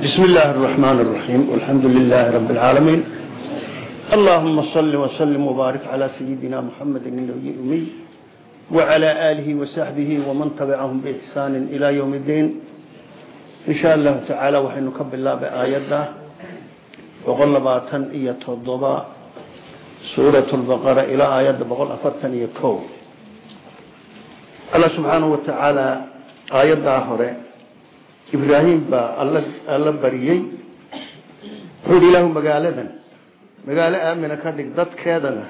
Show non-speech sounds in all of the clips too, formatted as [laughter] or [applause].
بسم الله الرحمن الرحيم والحمد لله رب العالمين اللهم صل وسلم وبارك على سيدنا محمد النبي الأمي وعلى آله وصحبه ومن تبعهم بإحسان إلى يوم الدين إن شاء الله تعالى وحين نكب الله بآيات وقل باتن إيا تضبا سورة البقرة إلى آيات بقول أفتن يكو الله سبحانه وتعالى آيات هره ibraahim baa alla bariyey wuxuu ilaahu magaaladan magaalo aamina ka dhig dadkeedana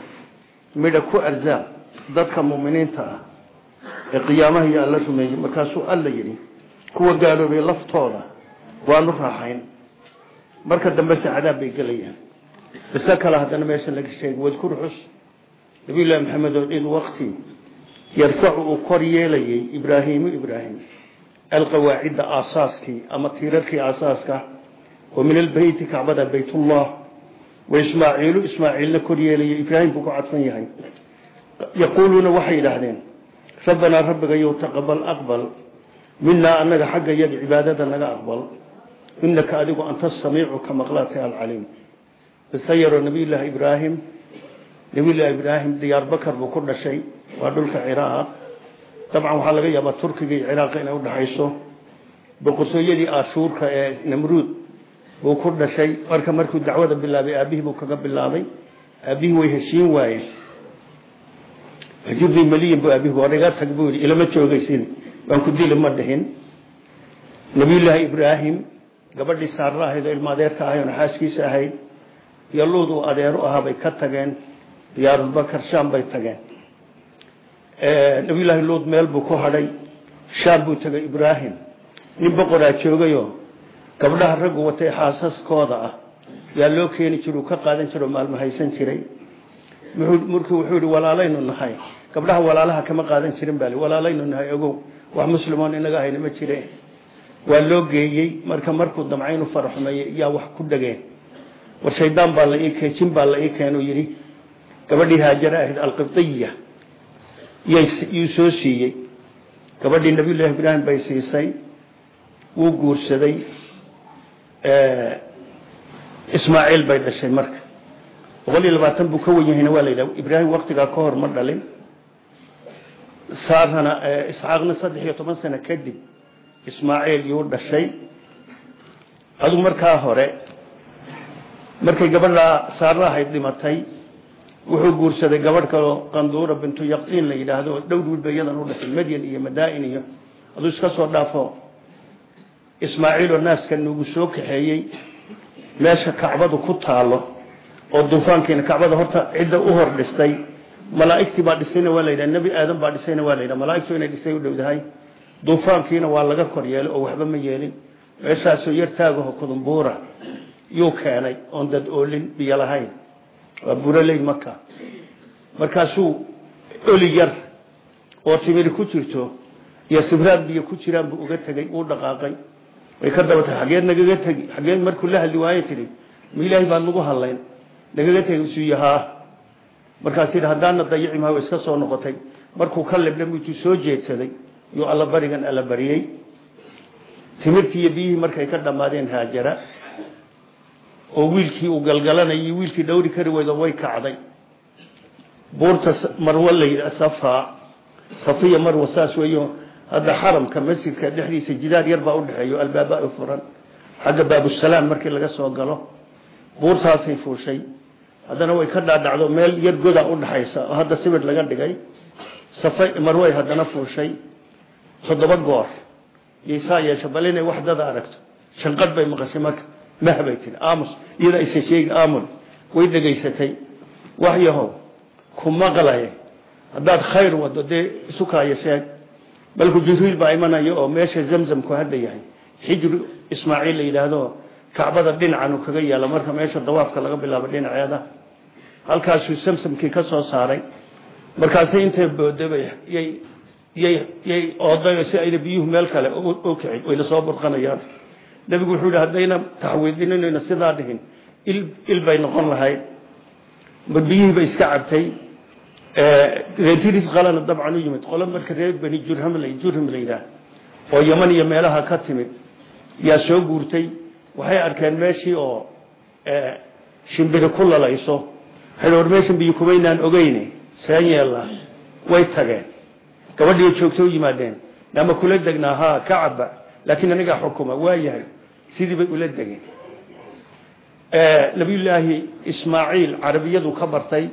midha ku arzaaq dadka muminiinta ah ee qiyaamaha iyo alla rumeeyey markaasuu alla yidhi kuwa gaaloobay laftooda waanu raaxayn. Marka dambese cadaab bay gelayaan. Bise kale haddana meesha laga sheegay wadkur xus nabiyullahi maxamed oo id waqti yarfacu uu kor yeelayay ibraahiimu ibraahim alqawaacida aasaaskii ama tiirarkii aasaaska wa min albeyti kacbada baytullah wa ismaaciilu ismaaciilna kor yeelaya ibraahim buu ku cadfan yahay. Yaquuluuna waxay yidhaahdeen rabbanaa rabbigayow taqabal aqbal minaa annaga xagga yaga cibaadada naga aqbal inaka adigu anta samiicu ka maqlaata alcaliim. Bisayaro nabiyullaahi ibraahim nabiyullaahi ibraahim diyaar bakar buu ku dhashay waa dhulka ciraaq dabcan waxaa laga yaabaa turkiga iyo ciraaq inay udhaxayso boqortooyadii ashuurka ee namruud buu ku dhashay. Marka markuu dacwada bilaabay aabihii buu kaga bilaabay. Aabihii way heshiin waayeen. Hajurni maliyan bu aabihi war iga tag buu yidhi ilama joogaysid ku dili ma dhihin. Nabiyullaahi ibraahim gabadhii saarra ahayd oo ilma adeerka ahay oona xaaskiisa ahayd iyo luud uu adeeru ahaa bay ka tageen diyaarulbakar shaam bay tageen nabiyullaahi luud meel buu ku hadhay. Shaam buu tegay ibraahim. Nin boqoraa joogayoo gabdhaha raggu watay xaasaskooda ah. Yaa loo keeni jira uu ka qaadan jira oo maalmo haysan jiray. Markuu wuxuu yihi walaalaynu nahay. Gabdhaha walaalaha kama qaadan jirin baa walaalaynu nahay ogow. Wax muslimoon inaga hayna ma jireen. Waa loo geeyey marka markuu damca inuu faraxumeeyey yaa wax ku dhageen. War shaydaan baa la ii keen jin baa la ii keenuu yidhi. Gabadhii haajare ahayd alqibdiya yuu soo siiyey gabadhii nabiyullahi ibraahim bay siisay wuu guursaday ismaaciil bay dhashay marka. Boqol iyo labaatan buu ka wen yahayna waa la yidhaha ibraahim waktigaa ka hor ma dhalin. Saarana isxaaqna saddex iyo toban sano kadib ismaaciil yuu dhashay. Adigu markaa hore markay gabadhaa saarra ahayd dhimatay wuxuu guursaday gabadh kaloo qanduura bintu yaqiin la yidhaahdo dhow wiilba iyadan u dhashay madyan iyo madaa'in iyo aduu iska soo dhaafo. Ismaaciiloo naaska nugu soo kaxeeyey meesha kacbadu ku taalo oo duufaankiina kacbada horta cidda u hor dhistay. Malaa'igtii baa dhisayna waa la yidhaha nebi aadan baa dhisayna waa la yidhaha malaa'igtu inay dhisay u dhowdahay. Duufaankiina waa laga kor yeelay oo waxba ma yeelin. Meeshaasoo yar taagaho kudumbuura yuu keenay oon dad oolin biyo lahayn waa buraley maka markaasuu oli yar oo timiri ku jirto iyo sibraad biyo ku jiraan buu uga tegey uu dhaqaaqay. Way ka daba tahay xageed nagaga tegi xageed markuu la hadli waayo tidhi ma ilaahay baad nagu hadlayn. Nagaga tegi isuu yahaa. Markaas tidhi haddaana dayici maha iska soo noqotay. Markuu ka libna intuu soo jeedsaday yuu alla barigan alla bariyey. Timirtii iyo biyihii markay ka dhammaadeen haajara oo wiilkii uu galgalanayay wiilkii dhowri kari weydo way kacday. Buurta marwa la safa safiya marwa saas weeyo hadda xaramka masjidka dhexdiisa jidaar yar baa udhexeeyo albaaba u furan. Xagga baabusalaam markii laga soo galo buurtaasay fuushay. Haddana way ka dhaadhacdo meel yar goda udhexaysa oo hadda sibir laga dhigay. Safa marway haddana fuushay. Toddoba goor. Ysaa yeesha bal inay wax dada aragto. Shanqad bay maqashay marka mah bay tii aamus iyada aysan sheegi aamun way dhegaysatay. Waxyahow ku maqlaye. Haddaad khayr wado dee isukaayo sheeg. Balku jibriil baa imanaya oo meesha zamzamku hadda yahay. Ismaaciil la yidhaahdo kacbada dhinacan kaga yaalo. Marka meesha dawaafka laga bilaabo dhinaceeda. Halkaasuu samsamkii ka soo saaray. Markaasi intay boodabay yay ooday si ayna biyuhu meel kale u kicin. Wayna soo burqanayaan nabigu wuxuu yihi haddayna taxwiidinanayna sidaa dhihin il bay noqon lahayd biyihii bay iska cabtay. Reetiris qalana dabcan u yimid. Qolo marka reer bani jurham la yidhaah oo yaman iyo meelaha ka timid yaa soo guurtay. Waxay arkeen meeshii oo shimbiri ku lalayso. Waxay war meeshan biyo kumaynaan ogeyne seen yeella way tageen. Gabadhii joogto u yimaadeen nama kula degnaa ha kacaba laakiin anigaa xukuma waa yahay sidii bay ula degeen. Nabiyullaahi ismaaciil carabiyadu ka bartay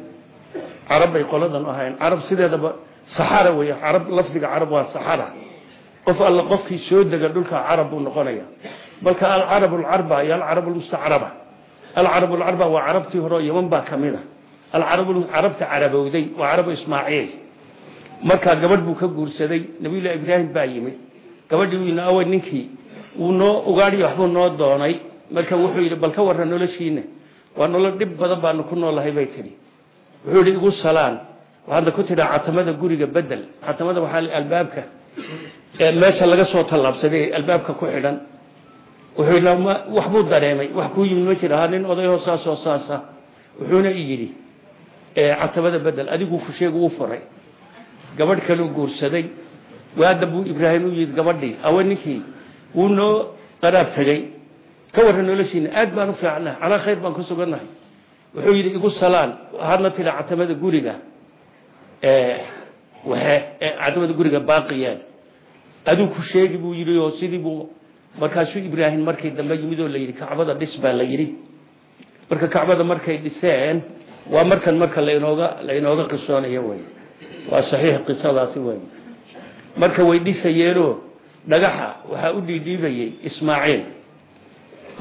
carab bay qoladan ahayn carab sideedaba saxara wey carab lafdiga carab waa saxara. Qof alla qofkii soo dega dhulka carab buu noqonaya. Balka alcarab alcarba iyo alcarab almustacraba alcarab alcarba waa carabtii hore yaman baa ka mid a alcarab carabta carabowday waa carabu ismaaciil. Markaa gabadh buu ka guursaday. Nabiyullahi ibraahim baa yimid. Gabadhii uu awa ninkii wuu noo ugaadhi waxbuu noo doonay. Marka wuxuu yidhi bal ka warran noloshiina waa nolol dhib badan baanu ku noolahay bay tidhi. Wuxuu yidhi igu salaan. Waxaadna ku tidhaa catamada guriga bedel catamada waxaa albaabka meesha laga soo tallaabsaday albaabka ku xidhan. Wuxuu yidhi waxbuu dareemay wax kuu yimid ma jira ha nin odayoo saasoo saasa wuxuuna i yidhi catamada bedel adigu kusheegu u furay. Gabadh kaleu guursaday. Waada buu ibraahim u yimid gabadhii awe ninkii wuu noo qaraab tegey ka warran noloshiina aad baan u fiicnahay calaa khayr baan ku sugannahay wuxuu yidhi igu salaan hadna tidha catamada guriga. Catamada guriga baaqiyaan aduu ku sheegi buu yidhi oo sidii buu markaasuu ibraahim markii dambe yimid oo la yidhi kacbada dhis baa la yidhi. Marka kacbada markay dhiseen waa markan marka lainooga lainooga qisoonayo wey waa saxiix qisadaasi wey marka way dhisayeenoo dhagaxa waxaa u dhiidhiibayey ismaaciil.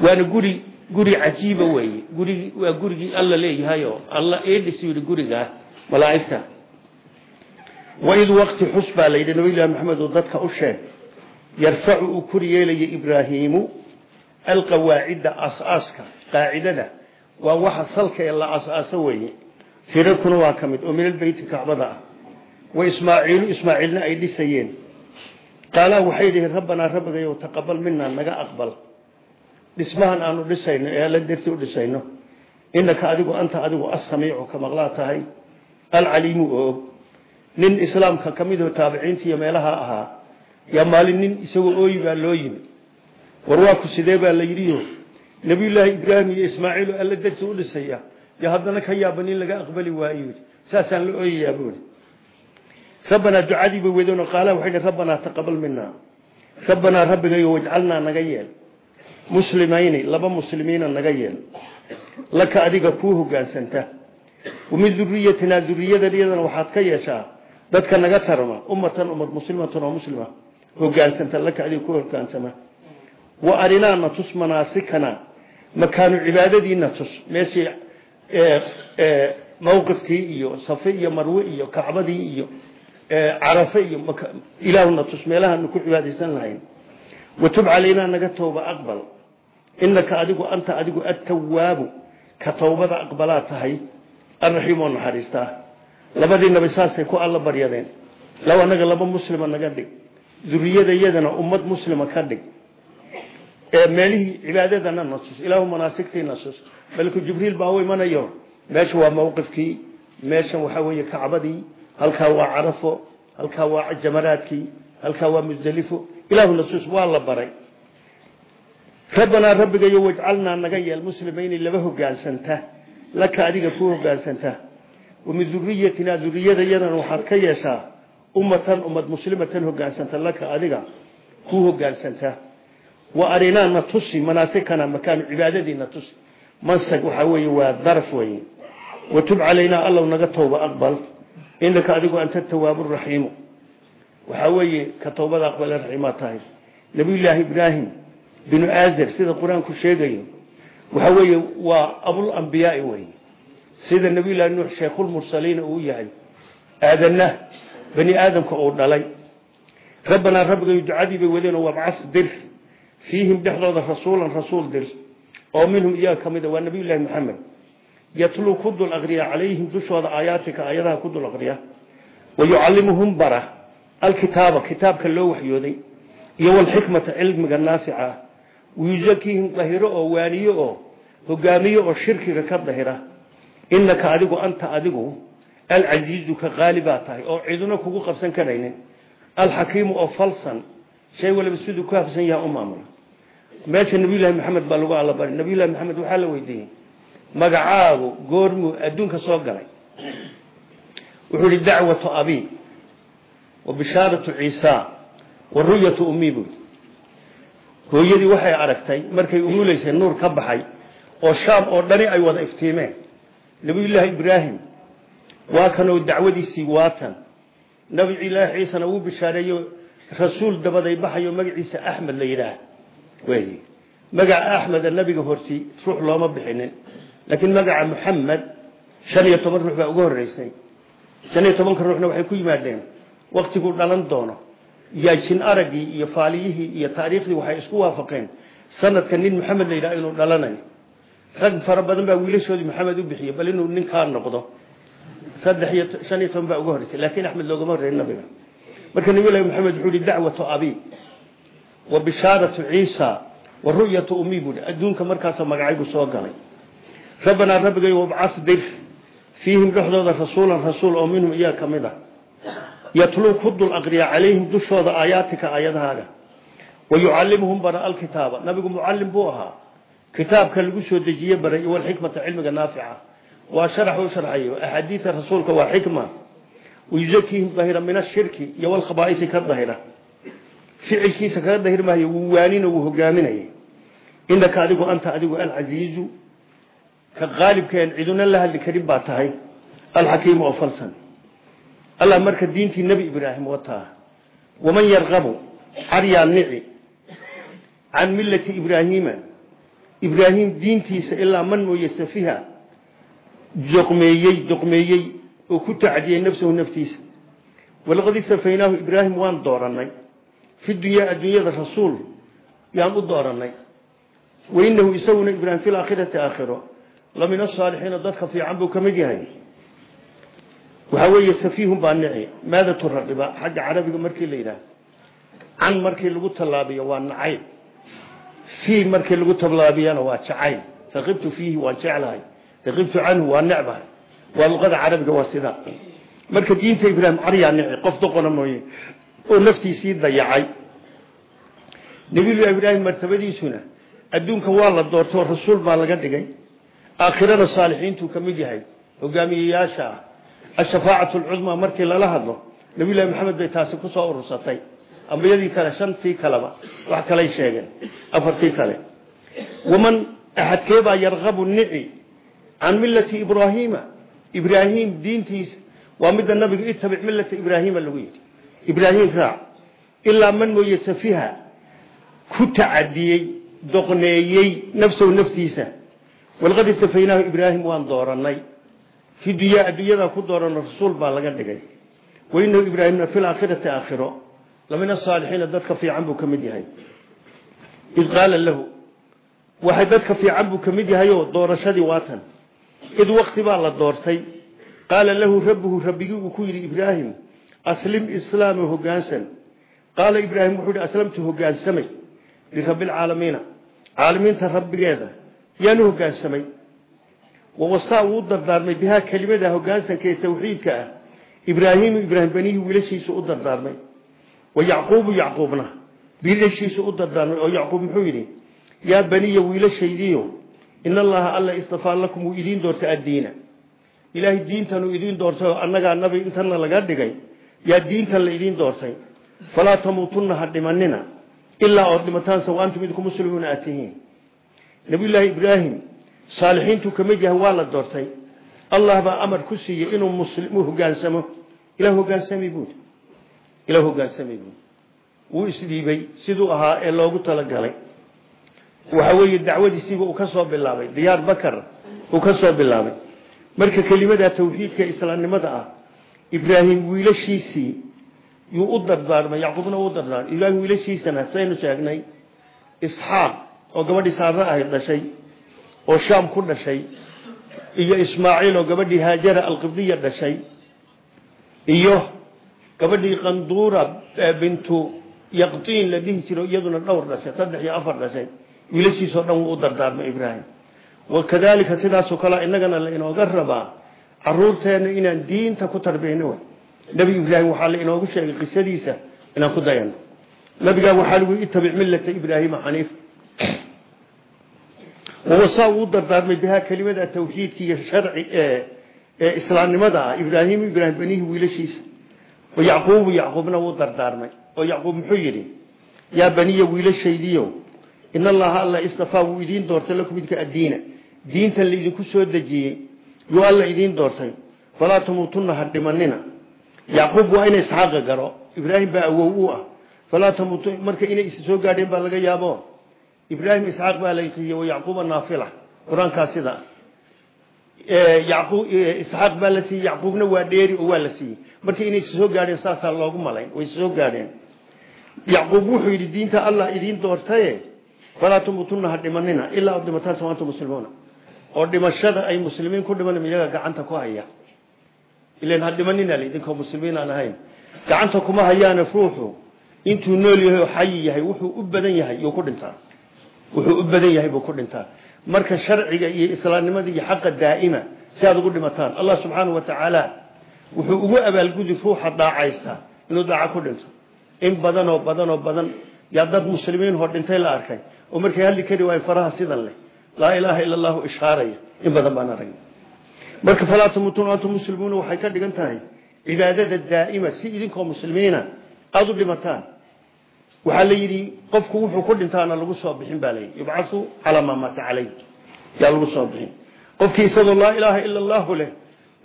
Waana guri guri cajiiba weeye. Gurigi waa gurigii alla leeyahayoo alla eedhis yidhi gurigaa malaa'igta. Waid waqti xus baa la yidhi nabiyullahi maxamed uu dadka u sheeg yarfacu uu kor yeelaya ibraahiimu alqawaacidda as-aaska qaacidada. Waa waxa salka ee la as-aaso weeye. Firarkuna waa ka mid oo min albeyti kacbada ah. Wa ismaaciilu ismaaciilna ay dhisayeen qaalaa waxay dhihi rabbanaa rabbigayow taqabal minaa naga aqbal. Dhismahan aanu dhisayno ee alla darti u dhisayno. Inaka adigu anta adigu assamiicu ka maqlaa tahay alcaliimu oo og nin islaamka ka midoo taabiciinta iyo meelaha ahaa yaa maalin nin isagoo ooyi baa loo yimi war waa ku sidee baa la yidhiyo? Nabiyullaahi ibraahim iyo ismaaciil oo alla darti u dhisaya yo haddana ka yaaba nin laga aqbali waayo. Saasaan la ooyayaa buuri rabbanaa ducadii bay weydeenoo qaala waxay dhi rabbanaa taqabal minaa rabbanaa rabbigayo wajcalnaa naga yeel. Muslimayni laba muslimiina naga yeel. Laka adiga kuu hogaansanta wamin duriyatinaa duriyadayadana waxaad ka yeeshaa dadka naga tarma ummatan ummad muslimatan oo muslima hogaansanta laka adiga ku hogaansama wa arinaa na tus manaasikana makaanu cibaadadiina tus. Meeshii mawqifkii marwe iyo kacbadii iyo carafe iyo ilaahuna tus meelahaanu ku cibaadaysan lahayn. Watub calaynaa naga tooba aqbal. Inaka adigu anta adigu attawaabu ka towbada aqbalaa tahay. Alraxiim oo naxariistaa labadii nabi saasay ku alla baryadeen. Law anaga laba muslima naga dhig. Duriyadayadana ummad muslima ka dhig. Meelihii cibaadadana nasus ilaahu manaasigtii nasus malku jibriil baa u halkaa waa carafo halkaa waa jamaraadkii halkaa waa musdelifo ilaahu nasus waa la baray. Rabbanaa rabbigayo wajcalnaa naga yeel muslimayni laba hogaansanta laka adiga ku hogaansanta wamin duriyatinaa duriyadayadana waxaad ka yeeshaa ummatan ummad muslimatan hogaansanta laka adiga ku hogaansanta wa arinaa na tusi manaasikana makaanu cibaadadiina tusi. Mansag waxaa weeye waa daraf weye watub calaynaa allow naga tooba aqbal inaka adigu anta tawaabu raxiimu waxaa weeye ka towbada aqbale raxiimaa tahay. Nabiyullaahi ibraahim binu aazar sida qur'aanku sheegayo waxa weeye waa abulambiyaai wey sida nabiyullahi nuux sheikhulmursaliina uu yahay. Aadanna bani aadamka uu dhalay. Rabbanaa rabbigayo ducadii bay wadeen oo wabcas dir fiihim dhexdooda rasuulan rasuul dir. Oo minhum iyaga ka yatluu ku dul aqriya calayhim dushooda aayaadtika aayadaha ku dul aqriya. Wa yucallimuhum bara alkitaaba kitaabka loo waxyooday iyo walxikmata cilmiga naafica. Ah wayuzakiihim dahiro oo waaniyo oo hogaamiyo oo shirkiga ka dahira. Inaka adigu anta adigu alcasiizu ka qaalibaa tahay oo ciduna kugu qabsan karaynin. Alxakiimu oo falsan shay waliba siduu ku hafsan yaha u maamula. Meesha baa lagu waxaa la weydiiyey magacaagu goormuu adduunka soo galay. Wuxuu ihi dacwatu abi wa bishaaratu ciisa wa ru'yatu ummi buui hooyadii waxay aragtay markay umuleysay nuur ka baxay oo shaam oo dhani ay wada iftiimeen. Nabiyullaahi ibraahim waa kanoo dacwadiisii waatan. Nabi ilaahi ciisana wuu bishaareeyo rasuul dabaday baxayo magaciisa axmed la yidhaah. Wey magaca axmeda nabiga horti ruux looma bixinin laakiin magaca muxamed shan iyo toban ruux baa uga horeysay shan iyo tobanka ruuxna waxay ku yimaadeen waktiguu dhalan doono. Yaajin araggii iyo faaliyihii iyo taariikhdii waxay isku waafaqeen. Sanadka nin maxamed la yidhaha inuu dhalanayo. Rag fara badan baa wiilashoodii maxamed u bixiyey bal inuu ninkaa noqdo. Saddex iyo shan iyo toban baa uga horreysay laakiin axmed loogama horreyn nabiga. Marka nabi llahi maxamed wuxuu yihi dacwatu abi rabbanaa rabbigay wabcad dir fiihim dhexdooda rasuulan rasuul oo minhum iyaa ka mid a. Yatluu ku dul aqriya calayhim dushooda aayaatika aayadahaaga. Wa yucallimuhum bara alkitaaba. Nabigu mucallim buu ahaa. Kitaabka lagu soo dejiye baray iyo walxikmata cilmiga naafica. Waa sharax u sharxayo. Axaadiida rasuulka waa xikma. Wayuzakiihim dahira min ashirki iyo walkhabaaisi ka dahira. Ficilkiisa kaga dahir maayo wuu waanino wuu hogaaminaya inaka adigu anta adigu alcasiizu ka qaalibkeen ciduna la hadli karin baa tahay. Alxakiimu oo falsan. Allah marka diintii nebi ibraahim wataa waman yarqabu caryaa nici can millati ibraahiima ibraahim diintiisa ilaa man mooye safiha doqmeeyey doqmeeyey oo ku tacdiyey nafsahu naftiisa. Walaqad istafaynaahu ibraahim waan dooranay fi dunyaa adduunyada rasuul yaan u dooranay wainahu isaguna ibraahim fi laakhirati aakhiro la min asaalixiina dadka fiican buu ka mid yahay. Waxaa weeye safiihun baa nici maadatu raqiba xagga carabiga markii la yidhaah can markii lagu tallaabiyo waa nacayb. Fii markii lagu tallaabiyana waa jacayl. Raqibtu fiihi waan jeclahay. Raqibtu canhu waa necbahay waa luqada carabiga waa sidaa marka diinta ibraahim caryaa nici qof doqona mooye. Oo naftiisii dayacay. Nabiyullahi ibraahim martabadiisuna adduunka waa la doortay oo rasuul baa laga dhigay aakhirana saalixiintuu ka mid yahay hogaamiyeyaasha ah ashafaacatu alcudmaa markii lala hadlo nabiyullahi maxamed bay taasi ku soo urursatay. Ambiyadii kale shantii kaleba wax kalay sheegeen afartii kale. Waman axadkeebaa yarqabu nici can millati ibraahiima ibraahim diintiisa waa midda nabiga itabic millata ibraahiima lagu yidhi. Ibraahim raac ilaa man mooye safiha ku tacadiyey doqneeyey nafsahu naftiisa walqad istafaynaahu ibraahim waan dooranay fi dunyaa adduunyadaa ku doorano rasuul baa laga dhigay. Wainahu ibraahimna fi laakhirati aakhiro. Lamin asaalixiina dadka fiican buu ka yahay. Id lahu waxay dadka fiican buu ka mid yahayoo doorashadii waatan id wakti baa la doortay. Qaala lahu rabbuhu rabbigii ku yidhi ibraahim aslim islaama hogaansan. Qaala ibraahim wuxuu aslamtu hogaansamay lirabbi lcaalamiina caalamiinta rabbigeeda yaanu hogaansamay. Wawasaa wuu dardaarmay bihaa kelimada hogaansanka ee tawxiidka ah. Ibraahiimu ibraahim banihi wiilashiisu u dardaarmay. Wa yacquubu yacquubna wiilashiisu u dardaarmay oo yacquub muxuu yidhi yaa baniya wiilashaydiio in allaha alla istafaa lakum wuu idiin doortay addiina. Ilaahay diintanuu idiin doortay oo annagaa nabi intana laga dhigay yaa diintan la idiin doortay. Falaa tamuutunna ha dhimanina ilaa ood dhimataan wa antum idinku muslimuuna aad nabiyullaahi ibraahim saalixiintuu ka mid yahay waa la doortay. Allah baa amar ku siiyey inuu muslim hogaansamo. Ilah hogaansami buui ilah hogaansami buui wuu isdhiibay siduu ahaa ee loogu talagalay. Waxa weeye dacwadiisiiba uu ka soo bilaabay. Diyaar bakar uu ka soo bilaabay. Marka kelimada tawxiidka islaamnimada ah ibraahim wiilashiisii yuu u dardaarmay yacquubna u dardaarmay. Ibraahim wiilashiisana saynu sheegnay isxaaq oo gabadhii saarre ahayd dhashay oo shaam ku dhashay iyo ismaaciil oo gabadhii haajara alqibdiya dhashay iyo gabadhii qanduura bintu yaqtiin la dhihi jiro iyaduna dhowr dhashay saddex iyo afar dhashay wiilashiisoo dhan wuu u dardaarmay ibraahim. Wakadalika sidaasoo kale inagana la inooga rabaa caruurteena inaan diinta ku tarbiyno wey nebi ibraahim waxaa la inoogu sheegay qisadiisa inaan ku dayano nabigaa waxaa lagu itabic millata ibraahima xaniif wawasaa uu dardaarmay bihaa kelimada tawxiidka iyo sharci ee islaamnimada ah ibraahimu ibraahim banihi wiilashiisa. Wayacquubu yacquubna wuu dardaarmay. Oo yacquub muxuu yidhi yaa baniya wiilashaydiio in allaha alla istafaa wuu idiin doortay lakum idka addiina. Diintan laidinku soo dejiyey yuu alla idiin doortay. Falaa tamuutunna ha dhimanina. Yacquub waa ina isxaaqa garo. Ibraahim baa awow u ah ibraahim isxaaq baa laqiiyey wa yacquuba naafila. Qur'aankaa sida yacquub isxaaq baa la siiyey yacquubna waa dheeri oo waa la siiyey. Marka inay is soo gaadheen saasaa loogu malayn way is soo gaadheen. Yacquub wuxuu yidhi diinta allah idiin doortaye falaa tamuutunna ha dhimanina ilaa ad dhimataan samaanta muslimuuna. Oo dhimashada ay muslimiin ku dhiman iyaga gacanta ku haya. Ilan ha dhimanina idinkoo muslimiin aan ahayn. Gacanta kuma u badan yahay wuxuu u badan yahay buu ku dhintaa. Marka sharciga iyo islaamnimada iyo xaqa daa'ima si aad ugu dhimataan allah subxaanahu wa tacaala wuxuu ugu abaalgudi ruuxa dhaacaysa inuu daaca ku dhinto. In badan oo badan yaa dad muslimiin hor dhintay la arkay oo markay hadli kari waayen faraha sidan leh. Laa ilaaha ila allahu ishaaraya in badan baan arag marka falaa tamuutun antum muslimuuna waxay ka dhigan tahay cibaadada daa'ima si idinkoo muslimiina aada u dhimataan waxaa la yidhi qofku wuxuu ku dhintaana lagu soo bixin baa layidhi yubcasu calaa maa maata caleyh yaa lagu soo bixin. Qofkii isagoo laa ilaaha ila allahu leh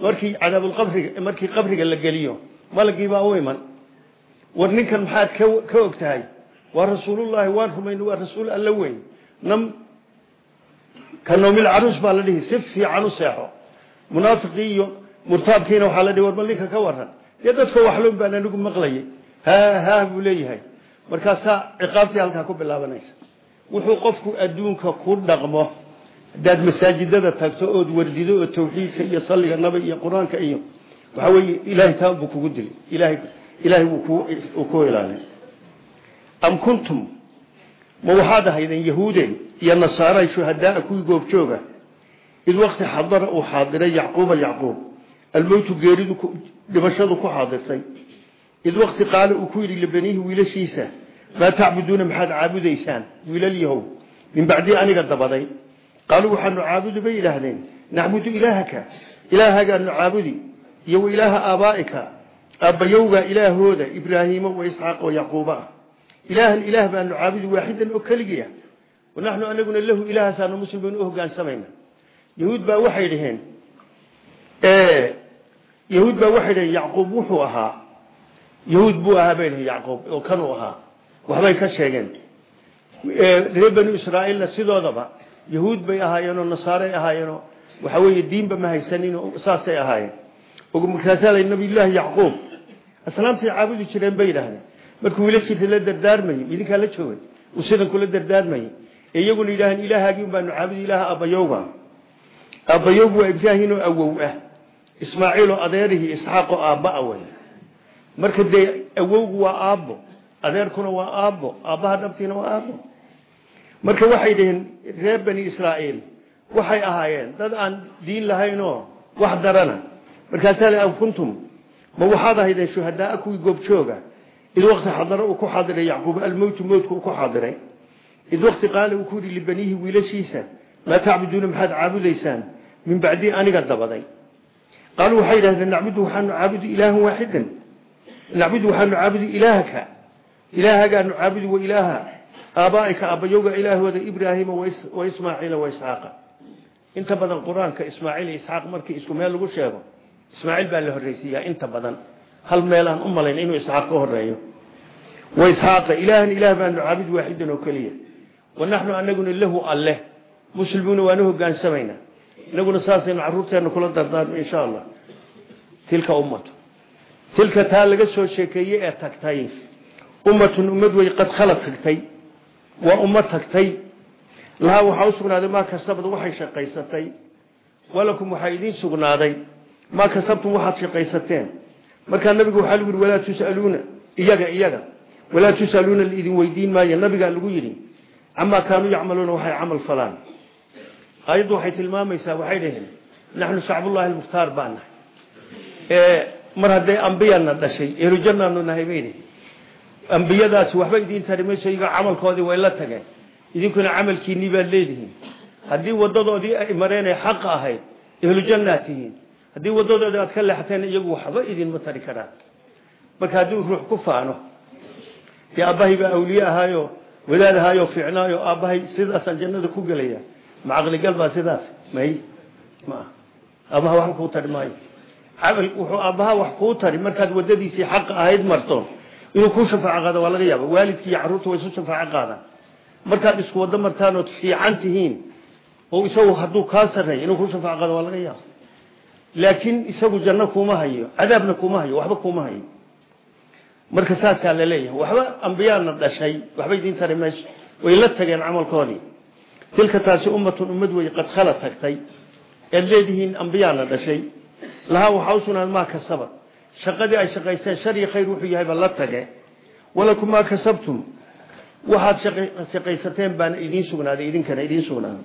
markii cadaabulqabriga markii qabriga la geliyo malagii baa u iman. War ninkan maxaad ka og tahay waa rasuulullahi waan rumayna waa rasuul alla weyn. Nam ka noomil caruus baa la dhihi si fiican u seexo. Munaafiqii iyo murtaabkiina waxaa la dhihi war mal ninka ka waran dee dadkoo waxloon baan anigu maqlayay. Ha ha buu leeyahay markaasaa ciqaabtii halkaa ku bilaabanaysa. Wuxuu qofku adduunka ku dhaqmo haddaad masaajidada tagto ood wardido oo tawxiidka iyo salliga nabi iyo qur'aanka iyo waxaa weeye ilahay taan buu kugu dilay. Ilahay ilaahay wuu ku ilaalin am kuntum ma waxaad ahaydeen yahuudeen iyo nasaara shuhadaaa kuwii goobjooga? Id waqti xadara uu xaadiray yacquuba yacquub almowtu geeridu dhimashadu ku xaadirtay maa tacbuduuna maxaad caabudaysaan wiilal yahow min bacdii aniga dabaday qaaluu waxaanu caabudi bay yidhaahdeen nacbudu ilaahaka ilaahagaanu caabudi iyo wa ilaaha aabaa'ika aabbayowga ilaahooda ibraahiima wa isxaaq wa yacquuba ah ilaahan ilaah baanu caabudi waaxidan oo keligii ah wanaxnu anaguna lahu ilaahasaanu muslimin u hogaansamayna yahuud baa waxay dhaheen yahuud baa waxay dhaheen yacquub wuxuu ahaa yahuud buu ahaa bay dhaheen waxbay ka sheegeen. Reer banu israa'iilna sidoodaba yahuud bay ahaayeenoo nasaaray ahaayeenoo waxa weeye diinba ma haysanin saasay ahaayeen. Markaasaa la nabiyullaahi yacquub. Aslaamtay caabudi jireen bay yidhaahdeen. Markuu wiilashii la dardaarmayey idinkaa la joogay uu sidan kula dardaarmayey ee iyaguna yidhaaheen baanu caabudi ilaaha aabbayowga aabbayowgu ibraahin oo awow ah. Ismaaciil oo adeerihii isxaaq oo aabba'a wey marka dee awowgu waa aabbo adeerkuna waa aabbo. Aabbaha dhabtiina waa aabbo. Marka waxay dhaheen reer bani israa'iil waxay ahaayeen dad aan diin lahaynoo wax darana. Markaasaa la kuntum ma waxaad ahaydeen shuhadaaa kuwii goobjooga? Id waqti xadara uu ku xaadiray yacquub almowtu mowtku uu ku xaadiray id waqti qaala uu ku yidhi libaniihi wiilashiisa maa tacbuduuna maxaad caabudaysaan? Min bacdii aniga dabaday. Qaaluu waxay yidhahdeen nacbudu waxaanu caabudi ilaahan ilaahagaanu caabudi wa ilaaha aabaa'ika aabbayowga ilaahooda ibraahiima wa ismaaciila wa isxaaqa inta badan qur'aanka ismaaciil iyo isxaaq markii isku meel lagu sheego ismaaciil baa la horreysiiyaa inta badan hal meelaan u malayn inuu isxaaq ka horeeyo wa isxaaqa ilaahan ilaah baanu caabudi waaxidan oo keliya wa naxnu anaguna lahu alleh muslimuuna waanu hogaansamayna inaguna saasaynu caruurteenna kula dardaarmo insha allah tilka ummatu tilka taa laga soo sheekeeyey ee tagtay ummatun ummad wey qad khalad tagtay waa ummad tagtay. Lahaa waxaa u sugnaaday maa kasabad waxay shaqaysatay? Walakum waxaa idiin sugnaaday. Maa kasabtum waxaad shaqaysateen? Markaa nabiga waxaa lagu yidhi walaa tusaluuna. Iyaga iyaga. Walaa tusaluuna laidin weydiin maayo. Nabigaa lagu yidhi camaa kaanuu yacmaluuna waxay camal falaan. Aayaddu waxay tilmaamaysaa waxay dhaheen naxnu shacbullahi almukhtaar baa nahay. Mar hadday ambiyana dhashay ehlujanaanu nahay bayni ambiyadaasi waxba idiin tari mayso iyaga camalkoodii way la tageen. Idinkuna camalkiinii baad leedihiin. Haddii wadadoodii ay mareen ay xaqa ahayd ehlujannaad tihiin. Haddii wadadoodii aad ka leexateen iyagu waxba idinma tari karaan. Marka hadduu ruux ku faano dee aabbahay baa awliye ahaayo wadaad ahaayo fiicnaayo aabbahay sidaasaan jannada ku gelaya. Ma caqligal baa sidaas. May ma ah aabbaha waxba kuu tari maayo. Camal wuxuu aabbaha wax kuu tari. Markaad wadadiisii xaqa ahayd marto inuu kuu shafaaco qaado waa laga yaaba waalidkii iyo carruurta way isu shafaaco qaadaan. Markaad isku wado martaan ood fiican tihiin oo isagu hadduu kaa sarreeyo inuu kuu shafaaco qaado waa laga yaaba laakiin isagu janno kuuma hayo cadaabna kuuma hayo waxba kuuma hayo. Marka saasaa la leeyahay waxba ambiyaana dhashay waxba idiin tari mayso way la tageen camalkoodii. Tilka taasi ummatun ummad wey qad khala tagtay ead leedihiin ambiyaana dhashay. Lahaa waxaa u sugnaan maa kasaba shaqadii ay shaqaysteen shar iyo khayr wuxuu yahayba la tage walakum maa kasabtum. Waxaad shaqaysateen baana idiin sugnaaday idinkana idiin sugnaaday.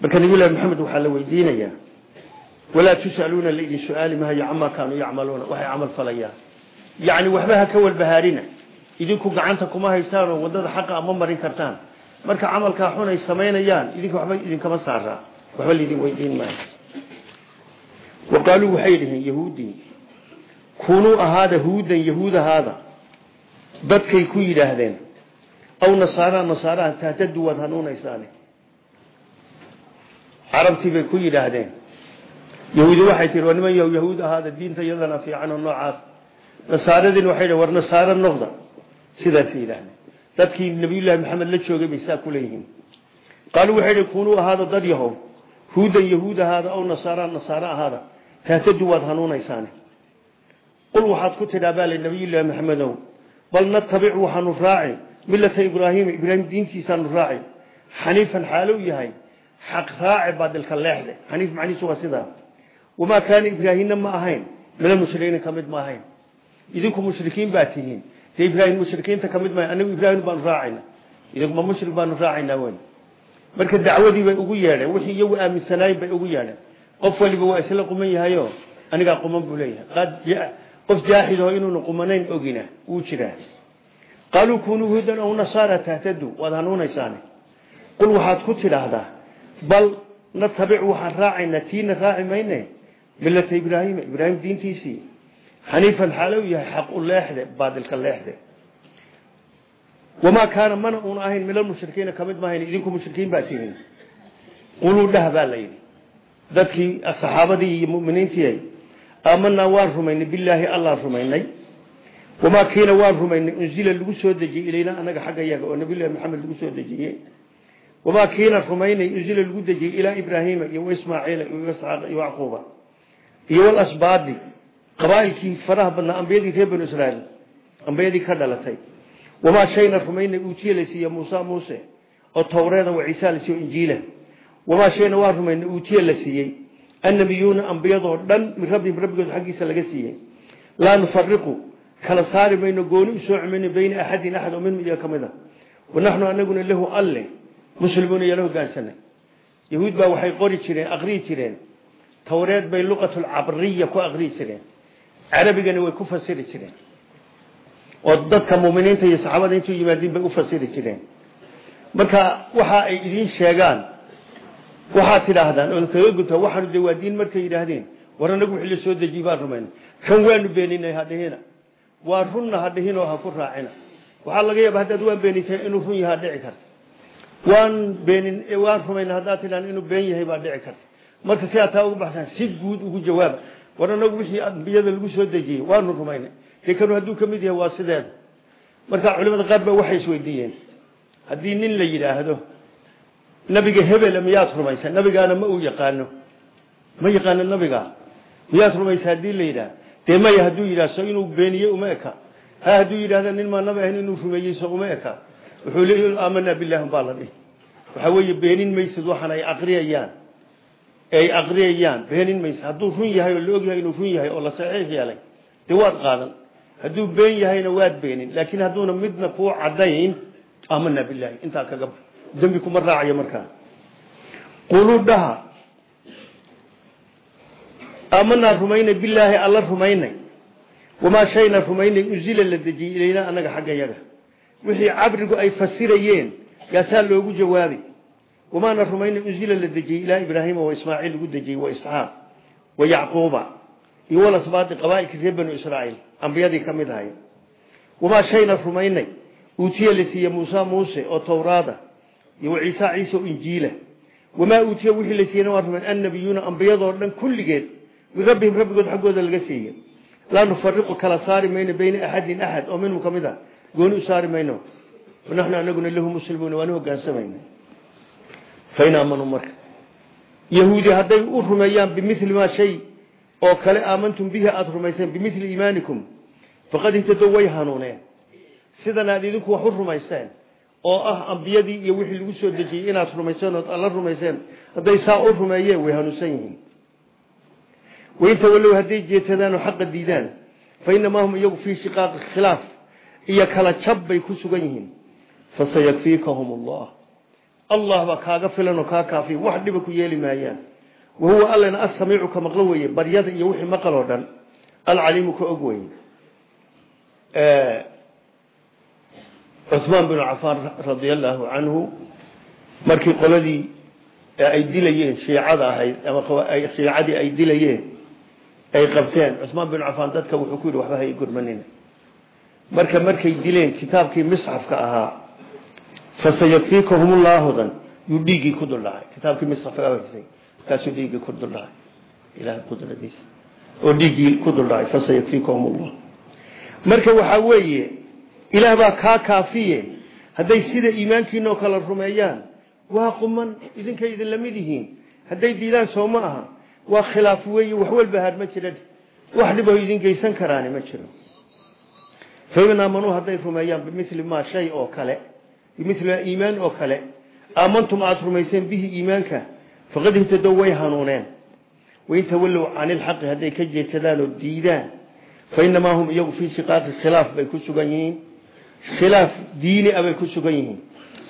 Marka nabiyullahi maxamed waxaa la weydiinayaa walaa tus'aluuna laidin su'aali mahayo camaa kaanuu yacmaluuna waxay camal falayaan. Yacni waxba ha ka walbahaarina idinku gacanta kuma haysaanoo waddada xaqa ama marin kartaan. Marka camalkaa xun ay samaynayaan idinka waxba idinkama saaraa waxba laidin weydiin maayo. Wa qaaluu waxay kunuu ahaada huudan yahuud ahaada dadkay ku yidhaahdeen aw nasaara nasaaraha tahtadu waad hanuunaysaane carabtii bay ku yidhaahdeen. Yahuudi waxay tihi war niman yahuud ahaada diinta iyadana fiican oo noocaas. Nasaaradin waxay war nasaaro noqda. Sidaasay yidhaahdeen. Dadkii nabiyullaahi maxamed la joogay bay saa ku leeyihiin. Qaaluu waxay dhi kunuu ahaada dad yahow huudan yahuud ahaada aw nasaara nasaaro ahaada tahtadu waad hanuunaysaane qul waxaad ku tidhaa baa li nabiyullaahi maxamedow bal natabic waxaanu raaci millata ibraahiima ibraahim diintiisaanu raaci xaniifan xaalow yahay xaq raaci baadilka leexde. Xaniif macnihiisu waa sidaa. Wamaa kaana ibraahimna ma ahayn mina mushrikiina ka mid ma ahayn. Idinku mushrikiin baa tihiin dee ibraahim mushrikiinta ka mid maahay anagu ibraahim baanu raacayna. Idinkuma mushrik baanu raacaynaa wen marka dacwadii bay ugu yeedheen wixii iyagu aaminsanaayeen bay ugu yeedheen qof waliba waa isla quman yahayo anigaa quman buu leeyahay qof jaaxidaho inuuna qumanayn ogina wuu jiraa. Qaaluu kunuu hudan aw nasaara tahtadu waad hanuunaysaane qul waxaad ku tidhaahdaa bal natabic waxaan raacaynaa tiina raaci mayne. Millata ibraahima ibraahim diintiisii xaniifan xaalow yahay xaq u leexde baadilka leexde. Wamaa kaana mana uuna ahayn min almushrikiina ka mid maahayn idinku mushrikiin baa tihin quluu dhah baa la yidhi. Dadkii saxaabadii iyo muminiintii aamanaa waan rumaynay bilaahi allaan rumaynay. Wamaa kiina waan rumaynay unzila lagu soo dejiyey ilayna anaga xagga yaga oo nabiyllahi maxamed lagu soo dejiyey wamaa kiina rumaynay unzila lagu dejiyey ilaa ibraahiima iyo ismaaciila iyo isxaaqa iyo yacquuba iyo walasbaadi qabaa'ilkii faraha badnaa ambiyadii reer banu israa'iil ambiyadii ka dhalatay. Wamaa shayna rumaynay uutiye la siiye muusa muuse oo towreeda wa ciisa la siiyo injiila. Wamaa shayna waan rumaynay siiyey annabiyuuna ambiyadoo dhan min rabbihim rabbigood xaggiisa laga siiyey. Laa nufariqu kala saari mayno gooni u sooci mayno bayna axadin axad oo min iyo ka mid a wanaxnu anaguna lahu alle muslimuuna yala hogaansanay yahuud baa waxay qori jireen aqriyi jireen. Towreed bay luqatulcabriya ku aqriyi jireen. Carabigana way ku fasiri jireen. Oo dadka muminiinta iyo saxaabada intuu yimaadiin bay u fasiri jireen. Marka waxa ay idiin sheegaan waxaad tidhaahdaan oo kaga gudta waxaanu de waa diin markay yidhaahdeen. War anagu wixii la soo dejiyey baan rumaynay kan waanu beeninay hadhihina waa runna hadhihinoo ha ku raacina. Waxaa laga yaaba haddaad waan beeninteen inuu run yahaa dhici karta. Waan beenin waan rumaynay haddaad tidhaan inuu been yahay baa dhici karta. Marka si aad taa ugu baxsaan si guud ugu jawaaba war anagu wixii ambiyada lagu soo dejiyey waanu rumaynay. Dee kanu hadduu ka mid yahay waa sideeda marka culimada qaar ba waxay isweydiiyeen haddii nin la yidhaahdo nabiga hebel miyaad rumaysa nabigaana ma uu yaqaano. Ma yaqaano nabiga? Miyaad rumaysa haddii la yidhaah? Dee maya hadduu yidhah so inuu beeniye uma eka. Ha hadduu yidhahda nin maa nabi ahayn inuu rumeeyey so uma eka. Wuxuu leeyahy aamanaa billahi baa la dhihi. Waxaa weeye beenin maysid waxan ay aqriyayaan. Ay aqriyayaan beenin maysid hadduu run yahay oo la og yahay inuu run yahay oo la saxiix yeelay dee waad qaadan. Hadduu been yahayna waad beenin laakiin hadduuna midna kuu cadayn aamanaa billahi intaa kaga dembi kuma raacayo markaa quluu dhaha aamanaa rumaynay bilaahi alla rumaynay. Wamaa shayna rumaynay unzila la dejiyey ilayna anaga xagga yaga. Wixii cabrigu ay fasirayeen yaasaa loogu jawaabi. Wamaana rumayna unzila la dejiyey ilaa ibraahima wa ismaaciil lagu dejiyey wa isxaaq wa yacquuba iyo walasbaadi qabaailka reer banu israa'iil. Ambiyadii ka mid ahay. Wamaa shayna rumaynay. Uutiye la siiye muusa muuse oo towraada ciisa ciise oo injiila. Wamaa uutiye wixii la siiyena waa rumayn annabiyuuna ambiyadoo dhan kulligeed min rabbihim rabbigood xaggooda laga siiye laa nufariqu kala saari mayno bayna axadin axad oo minhum ka mid a gooni u saari mayno. Wanaxnu anaguna lahu muslimuuna waanu hogaansamayna fain aamanuu marka. Yahuudi hadday u rumeeyaan bimili maa shay oo kale aamantum bihi aada rumayseen bimili iimaanikum faqad ihtadow way hanuuneen. Sidan aad idinku wax u rumayseen oo ah ambiyadii iyo wixii lagu soo dejiyey inaad rumayseen ood alla rumayseen hadday saa u rumeeyeen way hanuunsan yihiin. Wainta wallow hadday jeetadaanoo xaqa diidaan fa inamaa hum iyagu fii shiqaaqi khilaaf iyo kala jab bay ku sugan yihiin. Fasayakfiikahum allah. Allah baa kaaga filan oo kaa kaafiya wax dhiba ku yeeli maayaan. Wa huwa allana assamiicu ka maqlo weye baryada iyo wixii maqal oo dhan alcaliimu ka og weye cuثmaan binu cafaan radia allaahu canhu markii qoladii ay dilayeen shiicada ahayd ama shiicadii ay dilayeen ay qabteen cuثmaan binu cafaan dadka wuxuu ku yidhi waxba hay gurmanina marka markay dileen kitaabkii misxafka ahaa fasayakfiikahum llaahudan yuu dhiiggii ku duldhacay kitaabkii misxafka haysay markaasuu dhiiggii ku duldhacay ilahay qudradiisa. Oo dhiiggii ku duldhacay fasayakfiikahum llah marka waxaa weeye ilaah baa kaa kaafiye. Hadday sida iimaankiina oo kale rumeeyaan waa quman idinkay idin la mid yihiin. Hadday diidaan soo ma aha waa khilaaf weeye wax walba haad ma jira wax dhibaho idin geysan karaani ma jiro. Fain aamanuu hadday rumeeyaan bimili maa shay oo kale bimili maa iimaan oo kale. Aamantum aada rumayseen bihi iimaanka faqad ihtadow way hanuuneen. Wain tawallow cani ilxaqi hadday ka jeetadaan oo diidaan. Fainamaa hum iyagu fii shiqaaqi khilaaf bay ku yihiin khilaaf diini a bay ku sugan yihiin.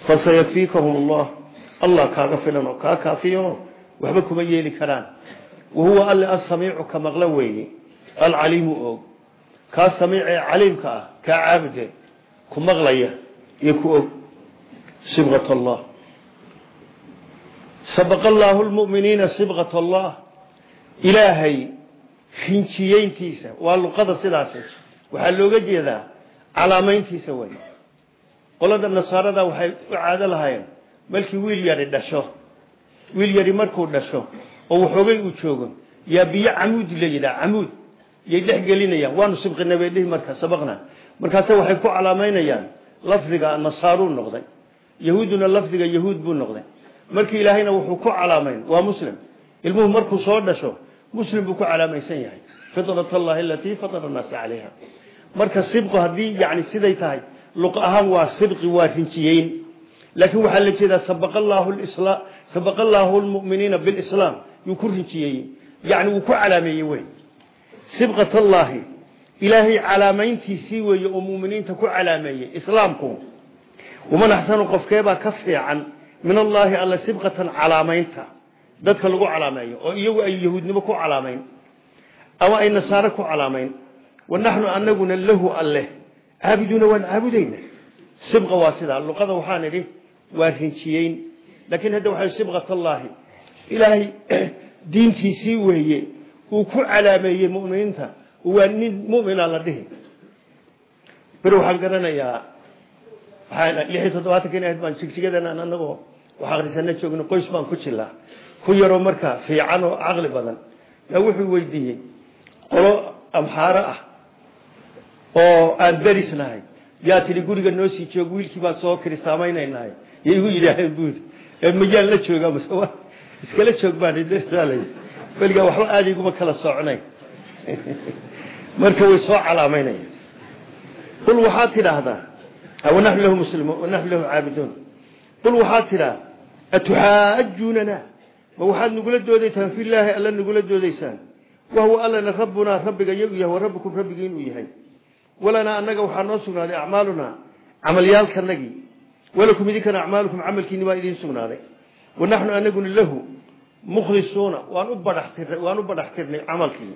Fasayakfiikahum allah. Allah kaaga filan oo kaa kaafiyo waxba kuma yeeli karaan. Wa huwa alle asamiicu ka maqla weeye. Alcaliimu og kaa samiic ee caliimka ah kaa caabude ku maqlaya iyo ku og sibqat allah. Sabaqa allaahu lmuminiina sibqat allah. Ilaahay rinjiyeyntiisa waa luqada sidaas. Waxaa looga jeedaa calaamayntiisa wey qolada nasaarada waxay u caado lahaayeen markii wiil yari dhasho wiil yari markuu dhasho oo waxoogay uu joogo yaa biyo camuud la yidhaha camuud yay dhex gelinayaan waanu sibqina bay dhihi marka sabaqna markaase waxay ku calaamaynayaan lafdiga nasaaruu noqday yahuuduna lafdiga yahuud buu noqday. Markii ilaahayna wuxuu ku calaamayn waa muslim. Ilmuhu markuu soo dhasho muslim buu ku calaamaysan yahay. Fitrat allahi alatii fatara annaasa calayha marka sibqu haddii yani siday tahay luq ahaan waa sibqi waa rinjiyeyn. Laakiin waxaa la jeedaa sabaqa allaahu lmuminiina bilislaam yuu ku rinjiyeeyey. Yani wuu ku calaameeyey wey sibqat allaahi ilaahay calaamayntiisii weeye oo muminiinta ku calaameeyey islaamku. Waman axsanu qofkeebaa ka fiican min allaahi alla sibqatan calaamaynta. Dadka lagu calaameeyo oo iyagu ay yahuudnimo ku calaamayn ama ay nasaare ku calaamayn wanaxnu anaguna lahu alleh caabiduuna waan caabudayna sibqa waa sidaa. Luqada waxaan idhi waa rinjiyeyn. Laakiin hadda waxay sibqat allaahi ilaahay [clears throat] diintiisii weeye uu ku calaameeyey muminiinta. Waa nin mumina la dhihi beri waxaan garanayaa waxaa lix iyo toddobaatanka in ahayd baan jigjigadan aan anagoo wax akrisana joogno qoys baan ku jilaa ku yaroo marka fiican oo caqli badan. Yaa wuxuu weydiiyey qolo amxaaro ah oo aan darisnahay yaa tidhi guriga noo sii joog wiilkii baan soo kiristaamaynaynahay yo igu yidhaaheen buud. Mayaan la jooga mase iskala joog baan weligaa waxba aada iguma kala socnay [laughs] marka way soo calaamaynaya qul waxaad tidhaahdaa wanaxnu lahu muslimuun wanaxnu lahu caabiduun. Qul waxaad tidhaa atuxaajuunana ma waxaad nagula doodaysaan filaahi alla nagula doodaysaan wahuwa allana rabbunaa rabbiga iyagu yahay wa rabbikum rabbigii inuu yahay walanaa annaga waxaa noo sugnaaday acmaalunaa camalyaalkanagii walakum idinkana acmaalukum camalkiini baa idiin sugnaaday. Wanaxnu anaguna lahu mukhlisuuna waan u badhaxtirnay waan u badhax tirnay camalkii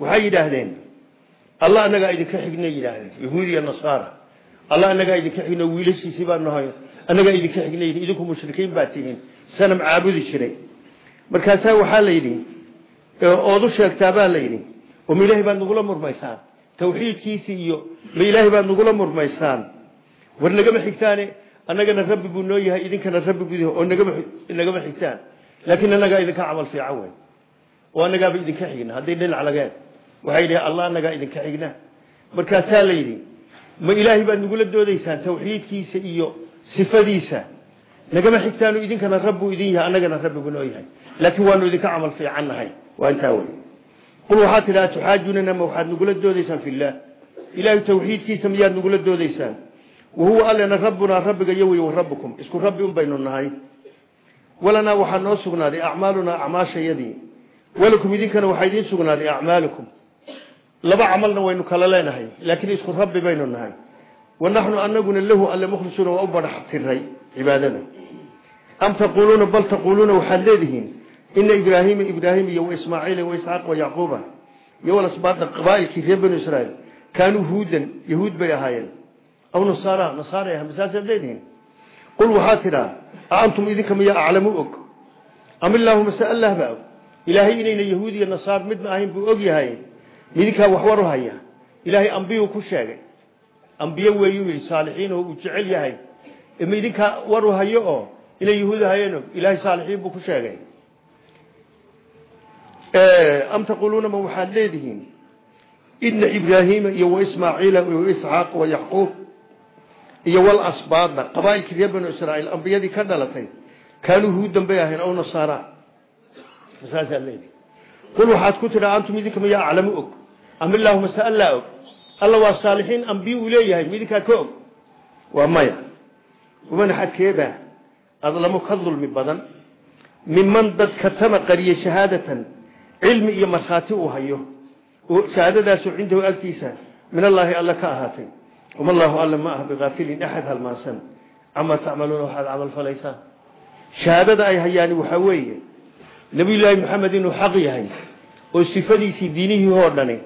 waxay yidhaahdeen alla annagaa idinka xignay yidhaahdeen. Yahuud iyo nasaara alla annagaa idinka xigno wiilashiisii baan nahay. Annagaa idinka xigna yidhi idinku mushrikiin baa tihiin. Sanam caabudi jiray. Markaasaa waxaa la yidhi ood u sheegtaa baa tawxiidkiisii iyo ma ilaahay baad nagula murmaysaan. War nagama xigtaane annagana rabbi buu noo yahay idinkana rabbi buu oo nagama xigtaan. Laakiin annagaa idinka camal fiican wey oo annagaaba idinka xigna haddii dhinac lageen. Waxay yidhi allah annagaa idinka xigna. Markaasaa la yidhi ma ilaahay baad nagula doodaysaan tawxiidkiisa iyo sifadiisa. Nagama xigtaanu idinkana rabbuu idin yahay annagana rabbi buu noo yahay. Laakiin waanu idinka camal fiican nahay. Waa intaa wey qul waxaad tidhaha tuxaajunana ma waxaad nagula doodaysaan fillaah ilaahay tawxiidkiisa miyaad nagula doodaysaan. Wahuwa allena rabbunaa rabbiga iyo wey wa rabbukum. Isku rabbi un baynu nahay. Walanaa waxaa noo sugnaaday acmaalunaa acmaashayadii. Walakum idinkana waxaa idiin sugnaaday acmaalukum. Laba camalna waynu kala leenahay laakiin isku rabbi baynu nahay. Wa naxnu anaguna lahu alle mukhlisuuna waa u badax tiray cibaadada. Am taquuluuna bal taquuluuna waxaad leedihiin ina ibraahiima ibraahim iyo waismaaciila waisxaaq wayacquuba iyo walasbaada qabaailkii reer banu israiil kaanuu huudan yahuud bay ahaayeen. Aw nasaara nasaaray ahaan masaasaad leedihiin qul waxaa tidhaa a antum idinka miyaa aclamu og? Am illaahu mase allah baa og? Ilaahay inayna yahuud iyo nasaar midna ahayn buu og yahay. Midinkaa wax war u haya. Ilaahay ambiyuu ku sheegay. Ambiye weeyuu yidhi saalixiin oo uu jecel yahay. Ma idinkaa war u hayo oo inay yahuud ahayeen og? Ilaahay saalixiin buu ku sheegay am taquuluuna ma waxaad leedihiin? Ina ibraahiima iyo waismaaciila waisxaaq wayacquub iyo walasbaada qabaailkii reer banu israaiil ambiyadii ka dhalatay kaanuu huudan bay ahayn aw nasaara. Saasaad leedihi qul waxaad ku tidhaa antum idinka miyaa aclamu og? Am illaahu mase allaa og? Alla waa saalixiin ambiye uu leeyahay midinkaa ka og? Waa maya. Waman xadkeebaa adlamu ka dulmi badan. Miman dad katama qariye shahaadatan cilmi iyo markhaati uu hayo oo shahaadadaasoo cindahu agtiisa min allaahi alle ka ahaatay. Wama allaahu alle ma ah biaafilin axad halmaansan camaa tacmaluuna waxaad camal falaysaan shahaadada ay hayaani waxaa weeye nabiyullaahi maxamed inuu xaq yahay oo sifadiisii diinihii oo dhani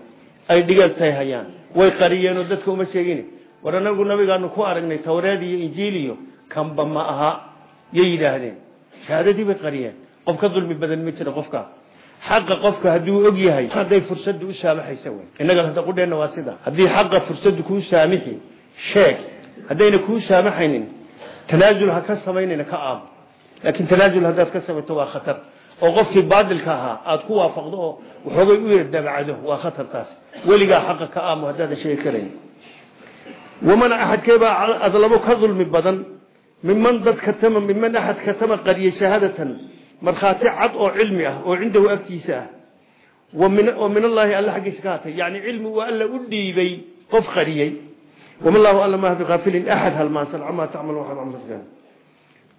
ay dhigantahay hayaan. Way qariyeenoo dadka uma sheegin war anagu nabigaanu ku aragnay tawreed iyo injiil iyo kanba ma aha yay yidhaahdeen. Shahaadadii bay qariyeen. Qof ka dulmi badan ma jira qofka xaqa qofka hadduu og yahay hadday fursadu u saamaxaysa wey innaga hadda qudheenna waa sida. Haddii xaqa fursadu kuu saamixi sheeg. Haddayna kuu saamaxaynin tanaasul ha ka samaynayna ka aamo laakiin tanaasul haddaad ka samayto waa khatar. Oo qofkii baadilka ahaa aada ku waafaqdo oo waxoogay u dabacdo waa khatartaas weligaa xaqa ka aamo haddaadan sheegi karayn. Waman axadkeebaa adlamo ka dulmi badan miman dad katama miman axad katama qariye shahaadatan markhaati cad oo cilmi ah oo cindahu agtiisa ah. Wa min allaahi alla xaggiisa ka hatay. Yani cilmi uu alla u dhiibay qof qariyey. Wama allahu alla maaha biaafilin axad halmaansan camaa tacmal camalsan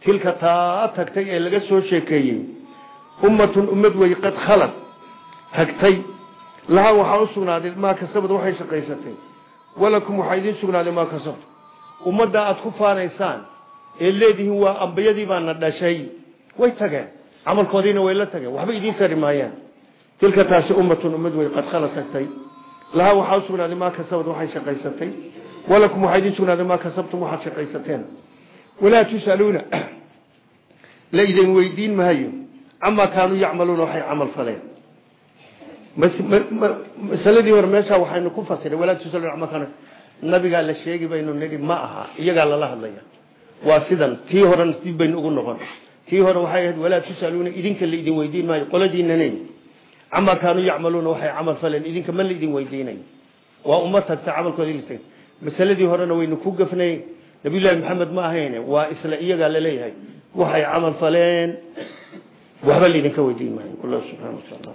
tilka taa tagtay ee laga soo sheekeeyey ummatun ummad wey qad khalad tagtay lahaa waxaa u sugnaaday maa kasabad waxay shaqaysatay. Walakum waxaa idiin sugnaaday maa kasabtu ummadda aad ku faanaysaan ee leedihiin waa ambiyadii baana dhashay. Way tageen camalkoodiina way la tageen waxba idiin tari maayaan. Tilka taasi ummatun ummad wey qad khalad tagtay. Lahaa waxaa u sugnaaday maa kasabad waxay shaqaysatay. Walakum waxaa idiin sugnaaday maa kasabtum? waxaad shaqaysateen. Walaa tusaluuna [clears throat] la idin weydiin maayo camaa kaanuu yacmaluuna waxay camal faleen. Masaladii hore meeshaa waxaynu ku fasiray walaa tusaluuna camaa kaanu nabigaa la sheegi baynu nidhi ma aha iyagaa lala hadlaya waa sidan tii dib baynu tii hore waxay ahayd walaa tusaluuna idinka la idin weydiin maayo qoladiinanay camaa kaanuu yacmaluuna waxay camal faleen idinka ma la idin weydiinayo waa uma tagta tagay masaladii horena waynu ku gafnay nabiyullaahi maxamed ma ahayne waa isla iyagaa la leeyahay waxay camal faleen. Waxba laydinka weydiin maayo. Wallahu subxana wa taala